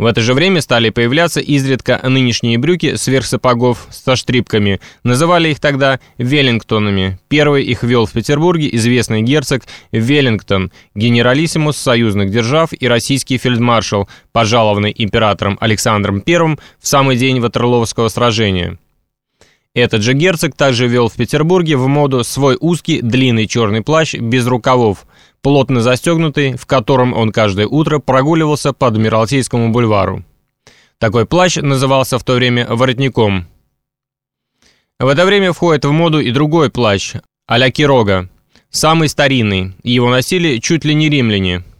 В это же время стали появляться изредка нынешние брюки сверх сапогов со штрипками. Называли их тогда Веллингтонами. Первый их вел в Петербурге известный герцог Веллингтон, генералиссимус союзных держав и российский фельдмаршал, пожалованный императором Александром I в самый день Ватерловского сражения. Этот же герцог также вел в Петербурге в моду свой узкий длинный черный плащ без рукавов, плотно застегнутый, в котором он каждое утро прогуливался по Адмиралтейскому бульвару. Такой плащ назывался в то время воротником. В это время входит в моду и другой плащ, а-ля Кирога, самый старинный, его носили чуть ли не римляне –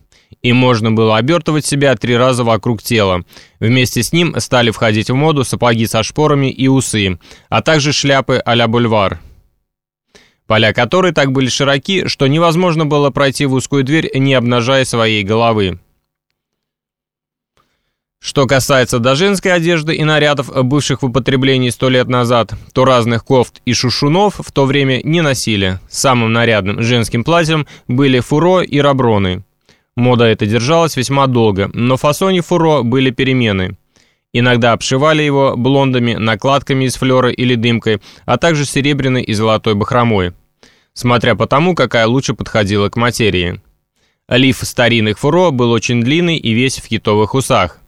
и можно было обертывать себя три раза вокруг тела. Вместе с ним стали входить в моду сапоги со шпорами и усы, а также шляпы а-ля бульвар. Поля которой так были широки, что невозможно было пройти в узкую дверь, не обнажая своей головы. Что касается до женской одежды и нарядов, бывших в употреблении сто лет назад, то разных кофт и шушунов в то время не носили. Самым нарядным женским платьем были фуро и раброны. Мода эта держалась весьма долго, но в фасоне фуро были перемены. Иногда обшивали его блондами, накладками из флера или дымкой, а также серебряной и золотой бахромой, смотря по тому, какая лучше подходила к материи. Лиф старинных фуро был очень длинный и весь в китовых усах.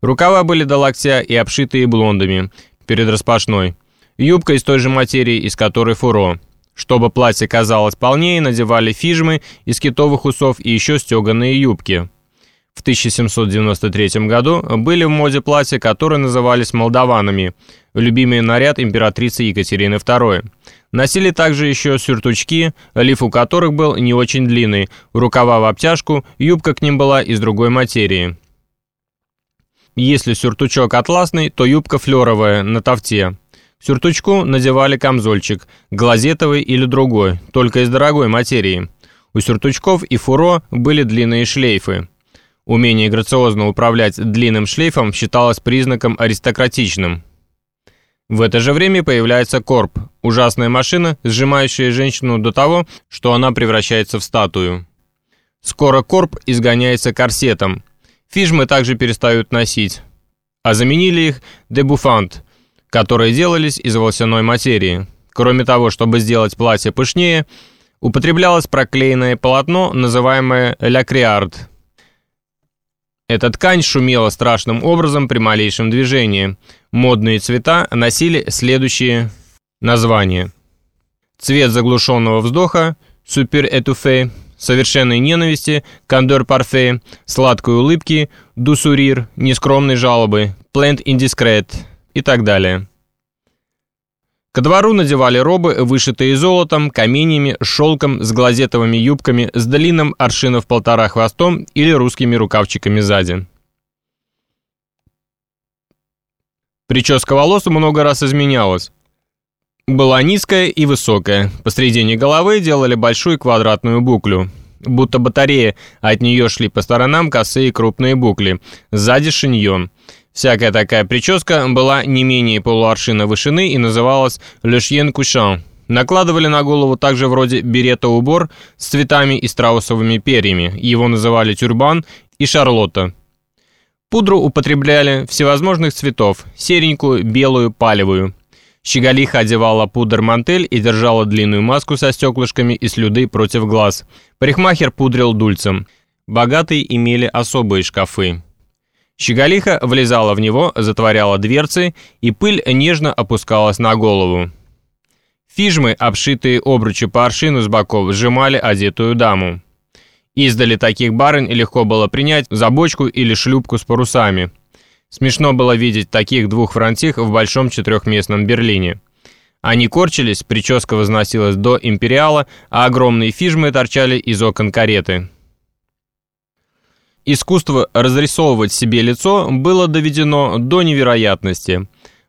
Рукава были до локтя и обшитые блондами, перед распашной. Юбка из той же материи, из которой фуро. Чтобы платье казалось полнее, надевали фижмы из китовых усов и еще стеганые юбки. В 1793 году были в моде платья, которые назывались молдаванами, любимый наряд императрицы Екатерины II. Носили также еще сюртучки, лиф у которых был не очень длинный, рукава в обтяжку, юбка к ним была из другой материи. Если сюртучок атласный, то юбка флеровая, на тофте. Сюртучку надевали камзольчик, глазетовый или другой, только из дорогой материи. У сюртучков и фуро были длинные шлейфы. Умение грациозно управлять длинным шлейфом считалось признаком аристократичным. В это же время появляется корп, ужасная машина, сжимающая женщину до того, что она превращается в статую. Скоро корп изгоняется корсетом. Фижмы также перестают носить. А заменили их дебуфант – которые делались из волосяной материи. Кроме того, чтобы сделать платье пышнее, употреблялось проклеенное полотно, называемое лякриард. Эта ткань шумела страшным образом при малейшем движении. Модные цвета носили следующие названия. Цвет заглушенного вздоха – супер этуфе, совершенной ненависти – кандор парфе, сладкой улыбки – дусурир, нескромной жалобы – плент индискрет – и так далее. Ко двору надевали робы, вышитые золотом, каменьями, шелком, с глазетовыми юбками, с длинным аршинов полтора хвостом или русскими рукавчиками сзади. Прическа волос много раз изменялась. Была низкая и высокая. Посредине головы делали большую квадратную буклю. Будто батарея, от нее шли по сторонам косые крупные букли. Сзади шиньон. Всякая такая прическа была не менее полуаршина вышины и называлась «лешьен кушан». Накладывали на голову также вроде берета-убор с цветами и страусовыми перьями. Его называли тюрбан и шарлотта. Пудру употребляли всевозможных цветов – серенькую, белую, палевую. Щеголиха одевала пудр-мантель и держала длинную маску со стеклышками и слюды против глаз. Парикмахер пудрил дульцем. Богатые имели особые шкафы. Щеголиха влезала в него, затворяла дверцы, и пыль нежно опускалась на голову. Фижмы, обшитые обручи по аршину с боков, сжимали одетую даму. Издали таких барынь легко было принять за бочку или шлюпку с парусами. Смешно было видеть таких двух франтих в большом четырехместном Берлине. Они корчились, прическа возносилась до империала, а огромные фижмы торчали из окон кареты. Искусство разрисовывать себе лицо было доведено до невероятности.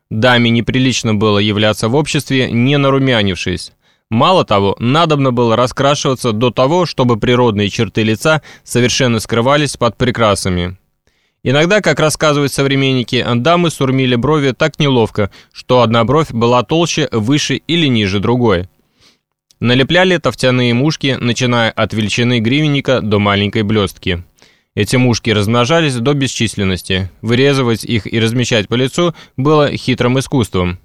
Даме неприлично было являться в обществе, не нарумянившись. Мало того, надобно было раскрашиваться до того, чтобы природные черты лица совершенно скрывались под прикрасами. Иногда, как рассказывают современники, дамы сурмили брови так неловко, что одна бровь была толще, выше или ниже другой. Налепляли тофтяные мушки, начиная от величины гривенника до маленькой блестки. Эти мушки размножались до бесчисленности. Вырезывать их и размещать по лицу было хитрым искусством.